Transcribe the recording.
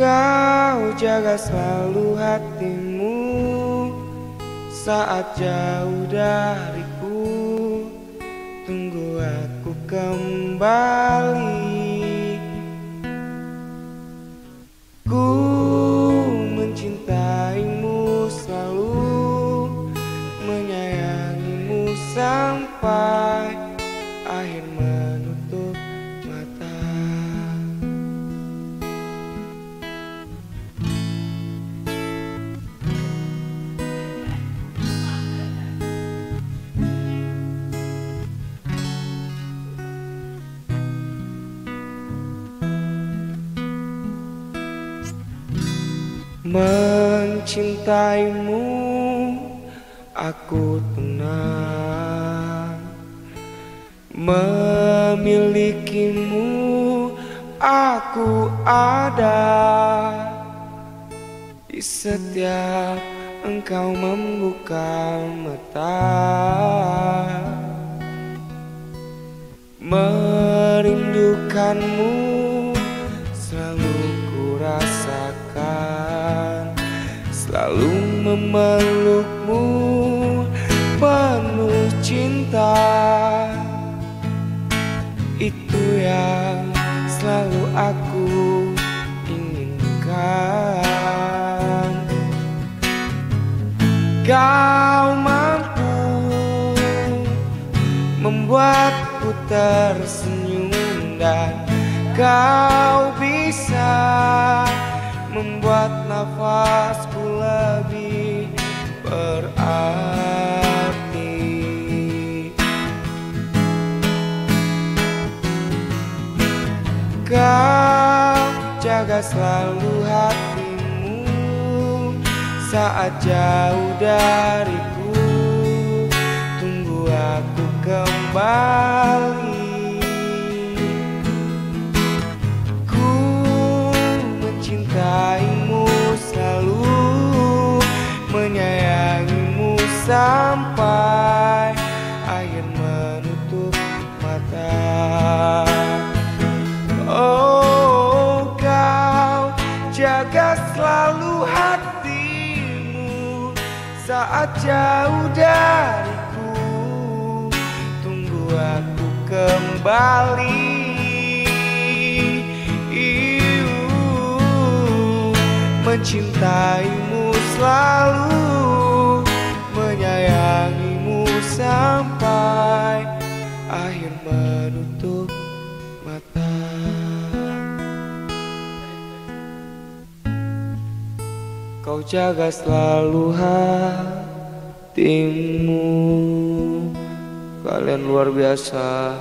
Kau jaga selalu hatimu Saat jauh dariku. Tunggu aku kembali. Ku mencintaimu selalu Menyayangimu sampai Mencintaimu aku tenang. Memilikimu aku ada. Di setiap engkau membuka mata. Merindukanmu Selalu memelukmu penuh cinta. Itu yang selalu aku inginkan. Kau mampu membuatku tersenyum dan kau bisa membuat nafasku lebih berarti. Kau jaga selalu hatimu saat jauh dariku sampai akhir menutup mata. Oh kau jaga selalu hatimu Saat jauh dariku. Tunggu aku kembali. Iu, Mencintaimu selalu Akhir menutup mata. Kau jaga selalu hatimu. Kalian luar biasa